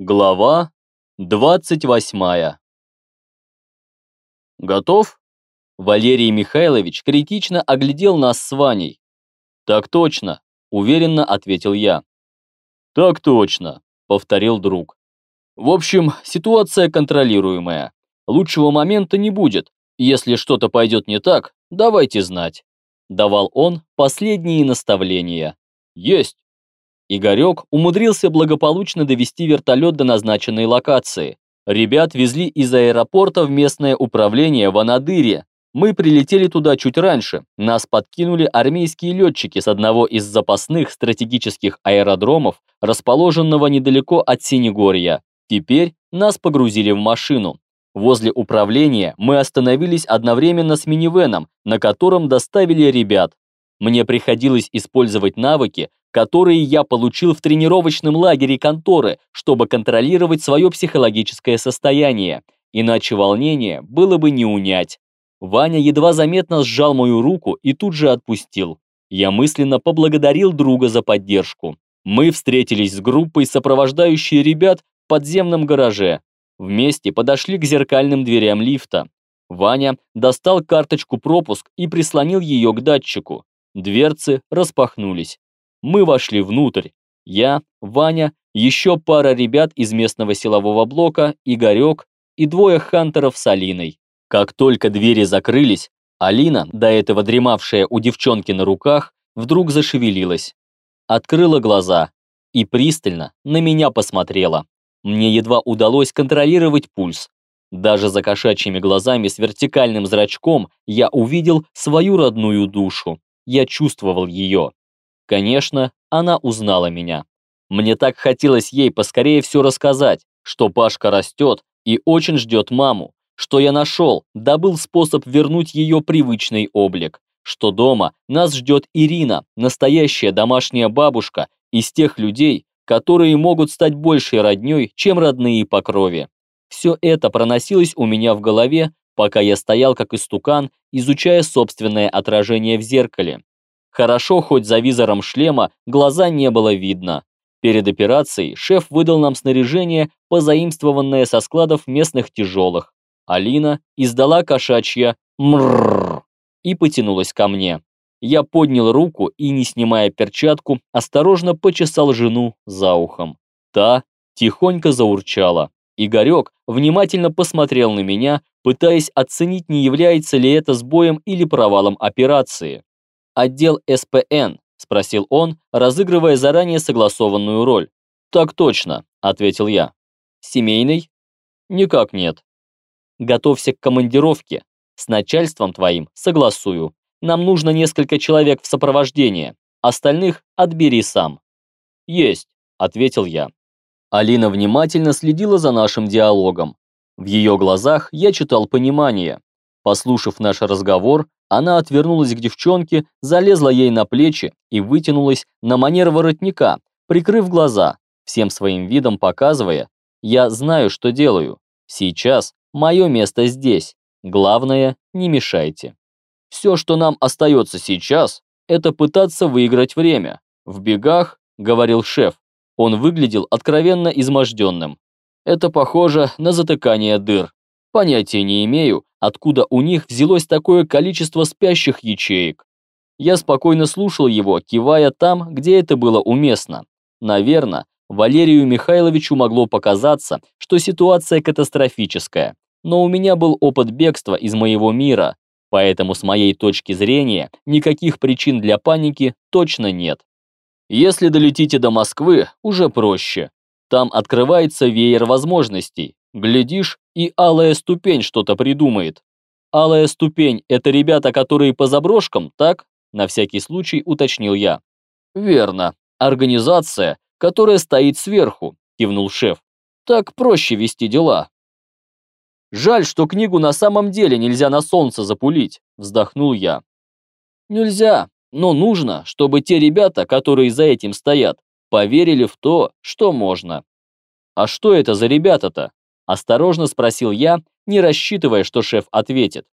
Глава 28 «Готов?» Валерий Михайлович критично оглядел нас с Ваней. «Так точно», – уверенно ответил я. «Так точно», – повторил друг. «В общем, ситуация контролируемая. Лучшего момента не будет. Если что-то пойдет не так, давайте знать». Давал он последние наставления. «Есть!» Игорек умудрился благополучно довести вертолет до назначенной локации. Ребят везли из аэропорта в местное управление в Анадыре. Мы прилетели туда чуть раньше. Нас подкинули армейские летчики с одного из запасных стратегических аэродромов, расположенного недалеко от Синегорья. Теперь нас погрузили в машину. Возле управления мы остановились одновременно с минивеном, на котором доставили ребят. Мне приходилось использовать навыки, которые я получил в тренировочном лагере конторы, чтобы контролировать свое психологическое состояние, иначе волнение было бы не унять. Ваня едва заметно сжал мою руку и тут же отпустил. Я мысленно поблагодарил друга за поддержку. Мы встретились с группой, сопровождающей ребят в подземном гараже. Вместе подошли к зеркальным дверям лифта. Ваня достал карточку пропуск и прислонил ее к датчику. Дверцы распахнулись. Мы вошли внутрь. Я, Ваня, еще пара ребят из местного силового блока, Игорек и двое хантеров с Алиной. Как только двери закрылись, Алина, до этого дремавшая у девчонки на руках, вдруг зашевелилась. Открыла глаза и пристально на меня посмотрела. Мне едва удалось контролировать пульс. Даже за кошачьими глазами с вертикальным зрачком я увидел свою родную душу. Я чувствовал ее. Конечно, она узнала меня. Мне так хотелось ей поскорее все рассказать, что Пашка растет и очень ждет маму, что я нашел, добыл способ вернуть ее привычный облик, что дома нас ждет Ирина, настоящая домашняя бабушка из тех людей, которые могут стать большей роднёй, чем родные по крови. Все это проносилось у меня в голове, пока я стоял как истукан, изучая собственное отражение в зеркале. Хорошо, хоть за визором шлема глаза не было видно. Перед операцией шеф выдал нам снаряжение, позаимствованное со складов местных тяжелых. Алина издала кошачья «мрррр» и потянулась ко мне. Я поднял руку и, не снимая перчатку, осторожно почесал жену за ухом. Та тихонько заурчала. Игорек внимательно посмотрел на меня, пытаясь оценить, не является ли это сбоем или провалом операции отдел СПН?» – спросил он, разыгрывая заранее согласованную роль. «Так точно», – ответил я. «Семейный?» «Никак нет». «Готовься к командировке. С начальством твоим согласую. Нам нужно несколько человек в сопровождении. Остальных отбери сам». «Есть», – ответил я. Алина внимательно следила за нашим диалогом. В ее глазах я читал понимание. Послушав наш разговор, она отвернулась к девчонке, залезла ей на плечи и вытянулась на манер воротника, прикрыв глаза, всем своим видом показывая, «Я знаю, что делаю. Сейчас мое место здесь. Главное, не мешайте». Все, что нам остается сейчас, это пытаться выиграть время. В бегах, говорил шеф, он выглядел откровенно изможденным. Это похоже на затыкание дыр. Понятия не имею, откуда у них взялось такое количество спящих ячеек. Я спокойно слушал его, кивая там, где это было уместно. Наверное, Валерию Михайловичу могло показаться, что ситуация катастрофическая, но у меня был опыт бегства из моего мира, поэтому с моей точки зрения никаких причин для паники точно нет. Если долетите до Москвы, уже проще. Там открывается веер возможностей. Глядишь, и алая ступень что-то придумает. Алая ступень – это ребята, которые по заброшкам, так? На всякий случай уточнил я. Верно. Организация, которая стоит сверху, кивнул шеф. Так проще вести дела. Жаль, что книгу на самом деле нельзя на солнце запулить, вздохнул я. Нельзя, но нужно, чтобы те ребята, которые за этим стоят, поверили в то, что можно. А что это за ребята-то? Осторожно спросил я, не рассчитывая, что шеф ответит.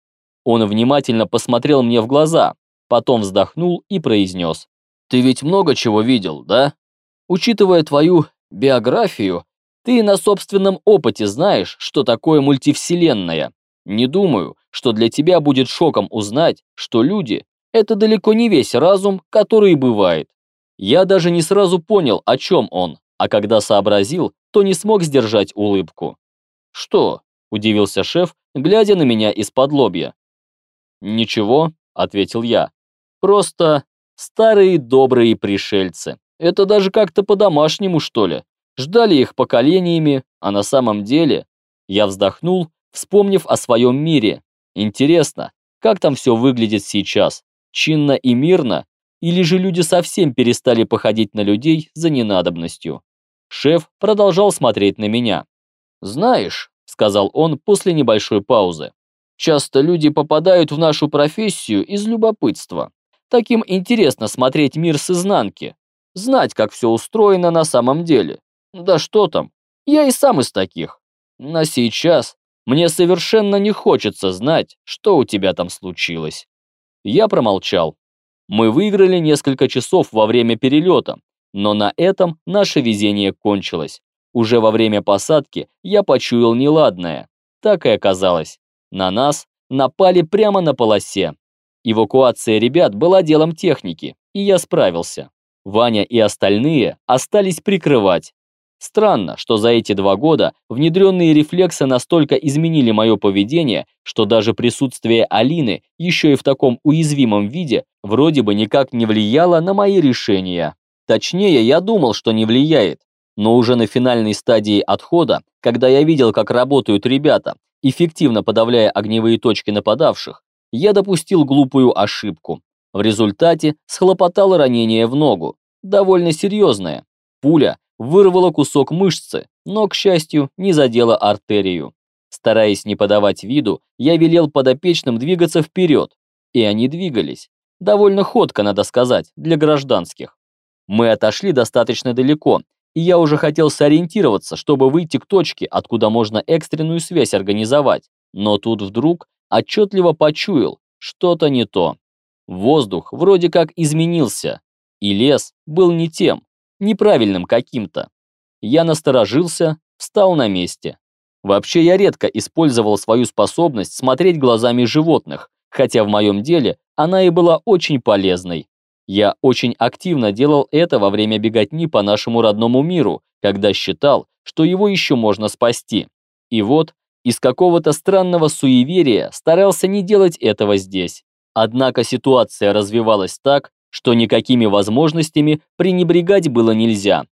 Он внимательно посмотрел мне в глаза, потом вздохнул и произнес. «Ты ведь много чего видел, да? Учитывая твою биографию, Ты на собственном опыте знаешь, что такое мультивселенная. Не думаю, что для тебя будет шоком узнать, что люди – это далеко не весь разум, который бывает. Я даже не сразу понял, о чем он, а когда сообразил, то не смог сдержать улыбку. «Что?» – удивился шеф, глядя на меня из-под лобья. «Ничего», – ответил я. «Просто старые добрые пришельцы. Это даже как-то по-домашнему, что ли. Ждали их поколениями, а на самом деле...» Я вздохнул, вспомнив о своем мире. Интересно, как там все выглядит сейчас? Чинно и мирно? Или же люди совсем перестали походить на людей за ненадобностью? Шеф продолжал смотреть на меня. «Знаешь», — сказал он после небольшой паузы, «часто люди попадают в нашу профессию из любопытства. Таким интересно смотреть мир с изнанки, знать, как все устроено на самом деле. Да что там, я и сам из таких. Но сейчас мне совершенно не хочется знать, что у тебя там случилось». Я промолчал. Мы выиграли несколько часов во время перелета, но на этом наше везение кончилось. Уже во время посадки я почуял неладное. Так и оказалось. На нас напали прямо на полосе. Эвакуация ребят была делом техники, и я справился. Ваня и остальные остались прикрывать, Странно, что за эти два года внедренные рефлексы настолько изменили мое поведение, что даже присутствие Алины, еще и в таком уязвимом виде, вроде бы никак не влияло на мои решения. Точнее, я думал, что не влияет. Но уже на финальной стадии отхода, когда я видел, как работают ребята, эффективно подавляя огневые точки нападавших, я допустил глупую ошибку. В результате схлопотало ранение в ногу, довольно серьезное. Пуля вырвала кусок мышцы, но, к счастью, не задела артерию. Стараясь не подавать виду, я велел подопечным двигаться вперед, и они двигались. Довольно ходко, надо сказать, для гражданских. Мы отошли достаточно далеко, и я уже хотел сориентироваться, чтобы выйти к точке, откуда можно экстренную связь организовать, но тут вдруг отчетливо почуял, что-то не то. Воздух вроде как изменился, и лес был не тем, неправильным каким-то. Я насторожился, встал на месте. Вообще я редко использовал свою способность смотреть глазами животных, хотя в моем деле она и была очень полезной. Я очень активно делал это во время беготни по нашему родному миру, когда считал, что его еще можно спасти. И вот, из какого-то странного суеверия старался не делать этого здесь. Однако ситуация развивалась так, что никакими возможностями пренебрегать было нельзя.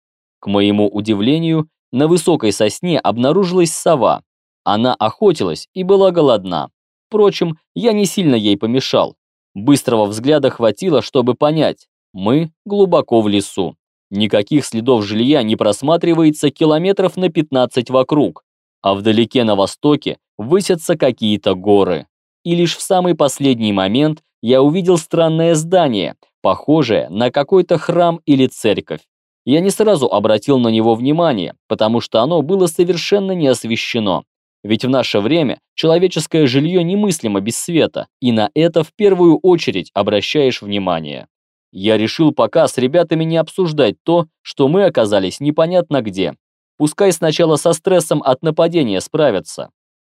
К моему удивлению, на высокой сосне обнаружилась сова. Она охотилась и была голодна. Впрочем, я не сильно ей помешал. Быстрого взгляда хватило, чтобы понять, мы глубоко в лесу. Никаких следов жилья не просматривается километров на 15 вокруг, а вдалеке на востоке высятся какие-то горы. И лишь в самый последний момент я увидел странное здание, похожее на какой-то храм или церковь. Я не сразу обратил на него внимание, потому что оно было совершенно не освещено. Ведь в наше время человеческое жилье немыслимо без света, и на это в первую очередь обращаешь внимание. Я решил пока с ребятами не обсуждать то, что мы оказались непонятно где. Пускай сначала со стрессом от нападения справятся.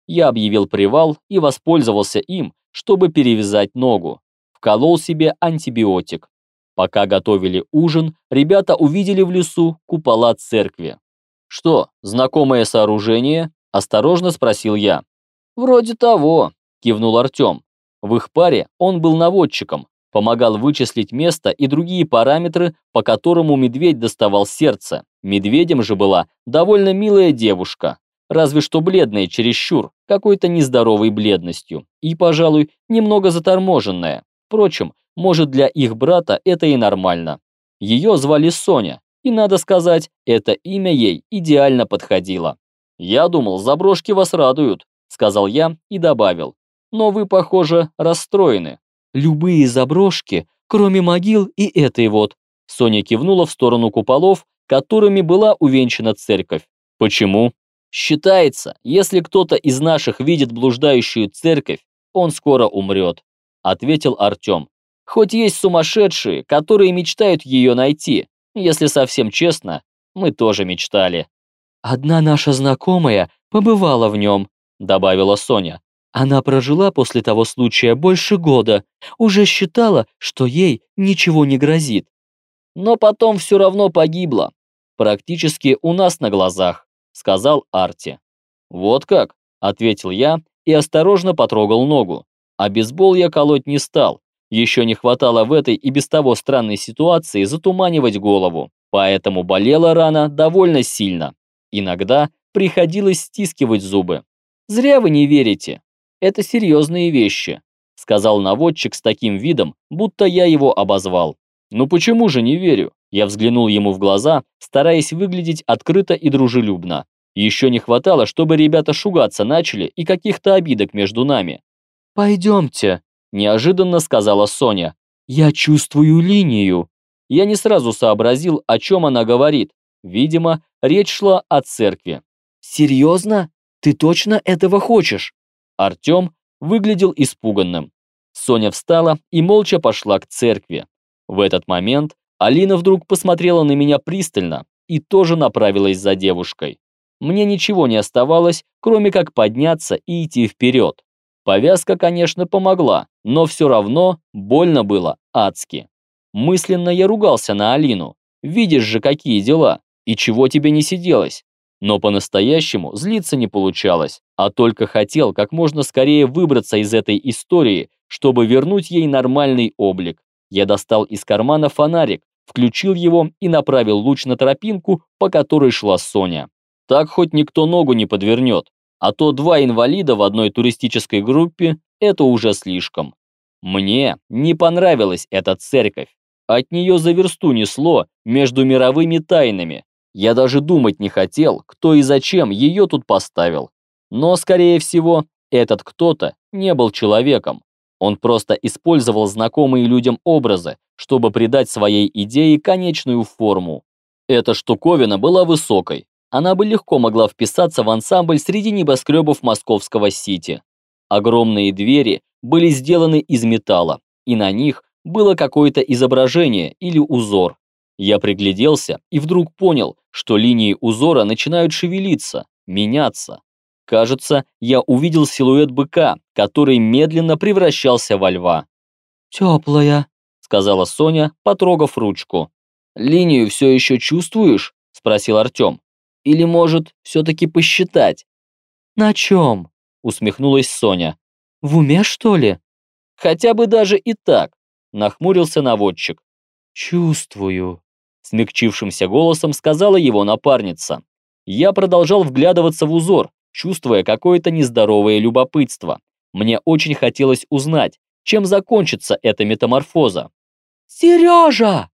Я объявил привал и воспользовался им, чтобы перевязать ногу вколол себе антибиотик. Пока готовили ужин, ребята увидели в лесу купола церкви. «Что, знакомое сооружение?» – осторожно спросил я. «Вроде того», – кивнул Артем. В их паре он был наводчиком, помогал вычислить место и другие параметры, по которому медведь доставал сердце. Медведем же была довольно милая девушка, разве что бледная чересчур, какой-то нездоровой бледностью, и, пожалуй, немного заторможенная. Впрочем, может для их брата это и нормально. Ее звали Соня, и, надо сказать, это имя ей идеально подходило. «Я думал, заброшки вас радуют», — сказал я и добавил. «Но вы, похоже, расстроены». «Любые заброшки, кроме могил и этой вот», Соня кивнула в сторону куполов, которыми была увенчана церковь. «Почему?» «Считается, если кто-то из наших видит блуждающую церковь, он скоро умрет ответил Артем. Хоть есть сумасшедшие, которые мечтают ее найти. Если совсем честно, мы тоже мечтали. «Одна наша знакомая побывала в нем», добавила Соня. Она прожила после того случая больше года, уже считала, что ей ничего не грозит. Но потом все равно погибла. Практически у нас на глазах, сказал Арти. Вот как, ответил я и осторожно потрогал ногу. А бейсбол я колоть не стал. Еще не хватало в этой и без того странной ситуации затуманивать голову. Поэтому болела рана довольно сильно. Иногда приходилось стискивать зубы. Зря вы не верите. Это серьезные вещи, сказал наводчик с таким видом, будто я его обозвал. Ну почему же не верю? Я взглянул ему в глаза, стараясь выглядеть открыто и дружелюбно. Еще не хватало, чтобы ребята шугаться начали и каких-то обидок между нами. «Пойдемте», – неожиданно сказала Соня. «Я чувствую линию». Я не сразу сообразил, о чем она говорит. Видимо, речь шла о церкви. «Серьезно? Ты точно этого хочешь?» Артем выглядел испуганным. Соня встала и молча пошла к церкви. В этот момент Алина вдруг посмотрела на меня пристально и тоже направилась за девушкой. Мне ничего не оставалось, кроме как подняться и идти вперед. Повязка, конечно, помогла, но все равно больно было адски. Мысленно я ругался на Алину. Видишь же, какие дела, и чего тебе не сиделось. Но по-настоящему злиться не получалось, а только хотел как можно скорее выбраться из этой истории, чтобы вернуть ей нормальный облик. Я достал из кармана фонарик, включил его и направил луч на тропинку, по которой шла Соня. Так хоть никто ногу не подвернет, а то два инвалида в одной туристической группе – это уже слишком. Мне не понравилась эта церковь. От нее за версту несло между мировыми тайнами, я даже думать не хотел, кто и зачем ее тут поставил. Но, скорее всего, этот кто-то не был человеком. Он просто использовал знакомые людям образы, чтобы придать своей идее конечную форму. Эта штуковина была высокой. Она бы легко могла вписаться в ансамбль среди небоскребов московского Сити. Огромные двери были сделаны из металла, и на них было какое-то изображение или узор. Я пригляделся и вдруг понял, что линии узора начинают шевелиться, меняться. Кажется, я увидел силуэт быка, который медленно превращался во льва. «Теплая», — сказала Соня, потрогав ручку. «Линию все еще чувствуешь?» — спросил Артем. «Или, может, все-таки посчитать?» «На чем?» — усмехнулась Соня. «В уме, что ли?» «Хотя бы даже и так», — нахмурился наводчик. «Чувствую», смягчившимся голосом сказала его напарница. Я продолжал вглядываться в узор, чувствуя какое-то нездоровое любопытство. Мне очень хотелось узнать, чем закончится эта метаморфоза. «Сережа!»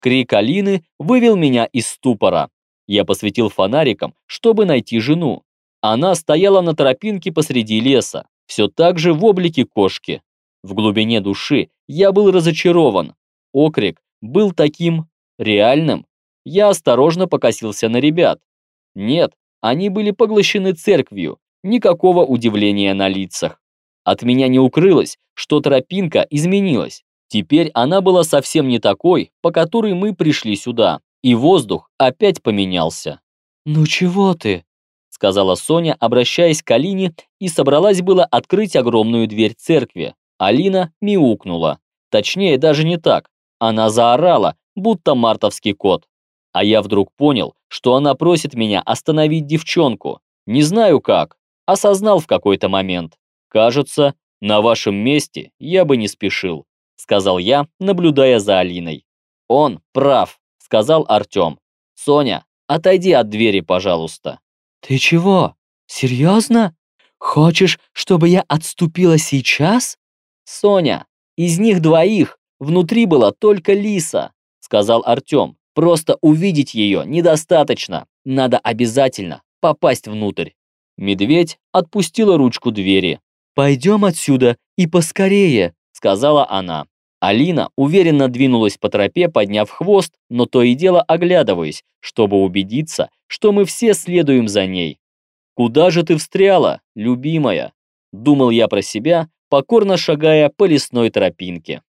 Крик Алины вывел меня из ступора. Я посветил фонариком, чтобы найти жену. Она стояла на тропинке посреди леса, все так же в облике кошки. В глубине души я был разочарован. Окрик был таким реальным, я осторожно покосился на ребят. Нет, они были поглощены церковью, никакого удивления на лицах. От меня не укрылось, что тропинка изменилась. Теперь она была совсем не такой, по которой мы пришли сюда, и воздух опять поменялся. «Ну чего ты?» сказала Соня, обращаясь к Алине, и собралась было открыть огромную дверь церкви. Алина мяукнула. Точнее, даже не так. Она заорала, будто мартовский кот. А я вдруг понял, что она просит меня остановить девчонку. Не знаю как, осознал в какой-то момент. Кажется, на вашем месте я бы не спешил, сказал я, наблюдая за Алиной. Он прав, сказал Артем. Соня, отойди от двери, пожалуйста. Ты чего? Серьезно? Хочешь, чтобы я отступила сейчас? Соня, из них двоих внутри была только Лиса сказал Артем. Просто увидеть ее недостаточно. Надо обязательно попасть внутрь. Медведь отпустила ручку двери. «Пойдем отсюда и поскорее», — сказала она. Алина уверенно двинулась по тропе, подняв хвост, но то и дело оглядываясь, чтобы убедиться, что мы все следуем за ней. «Куда же ты встряла, любимая?» Думал я про себя, покорно шагая по лесной тропинке.